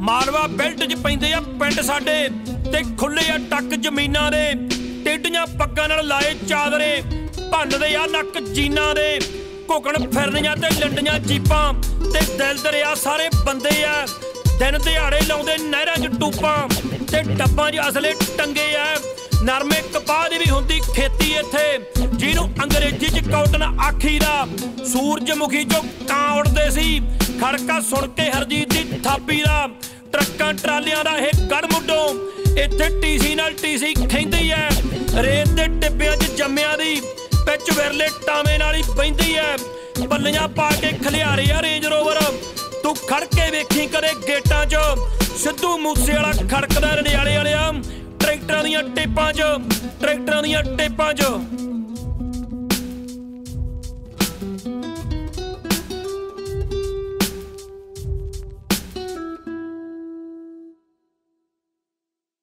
Malwa belt 'ਚ ਪੈਂਦੇ ਆ ਪਿੰਡ ਸਾਡੇ ਤੇ ਖੁੱਲੇ ਆ ਟੱਕ ਜ਼ਮੀਨਾਂ ਦੇ। ਟੇਡੀਆਂ ਪੱਗਾਂ ਨਾਲ ਲਾਏ ਚਾਦਰੇ ਭੰਨਦੇ ਆ ਨੱਕ ਜੀਨਾਂ ਦੇ। ਘੁਕਣ ਫਿਰਨੀਆਂ ਤੇ ਲੰਡੀਆਂ ਜੀਪਾਂ ਤੇ ਦਿਲ ਦਰਿਆ ਸਾਰੇ ਬੰਦੇ ਆ। ਦਿਨ ਦਿਹਾੜੇ ਲਾਉਂਦੇ ਨਹਿਰਾਂ 'ਚ ਟੂਪਾਂ ਤੇ ਟੱਬਾਂ 'ਚ ਅਸਲੇ ਟੰਗੇ ਆ ਨਰਮੇ ਕਪਾਹ ਦੀ ਵੀ ਹੁੰਦੀ ਖੇਤੀ ਇੱਥੇ, ਜਿਹਨੂੰ ਅੰਗਰੇਜ਼ੀ 'ਚ ਕਾਟਨ ਆਖੀਦਾ। ਸੂਰਜਮੁਖੀ 'ਚੋਂ ਕਾਂ ਉੜਦੇ ਸੀ, ਖੜਕਾ ਸੁਣ ਕੇ ਹਰਜੀਤ ਦੀ ਥਾਪੀ ਦਾ। ਟਰੱਕਾਂ ਟਰਾਲੀਆਂ ਦਾ ਇਹ ਗੜ ਮੁੱਢੋਂ, ਇੱਥੇ ਟੀਸੀ ਨਾਲ ਟੀਸੀ ਖੈਂਦੀ ਐ। ਰੇਤ ਦੇ ਟਿੱਬਿਆਂ 'ਚ ਜੰਮਿਆਂ ਦੀ, ਵਿੱਚ ਵਿਰਲੇ ਟਾਵੇਂ ਨਾਲ ਹੀ ਬੈਂਦੀ ਐ। ਬੱਲੀਆਂ ਪਾ ਕੇ ਖਲਿਆਰੇ ਆ ਰੇਂਜ ਰੋਵਰ। ਤੂੰ ਖੜ ਕੇ ਵੇਖੀ ਕਦੇ ਗੇਟਾਂ 'ਚ। ਸਿੱਧੂ ਮੂਸੇ ਵਾਲਾ ਖੜਕਦਾ ਰੜਿਆਲੇ ਵਾਲਿਆ। ਟਰੈਕਟਰਾਂ ਦੀਆਂ ਟੇਪਾਂ 'ਚ, ਟਰੈਕਟਰਾਂ ਦੀਆਂ ਟੇਪਾਂ 'ਚ।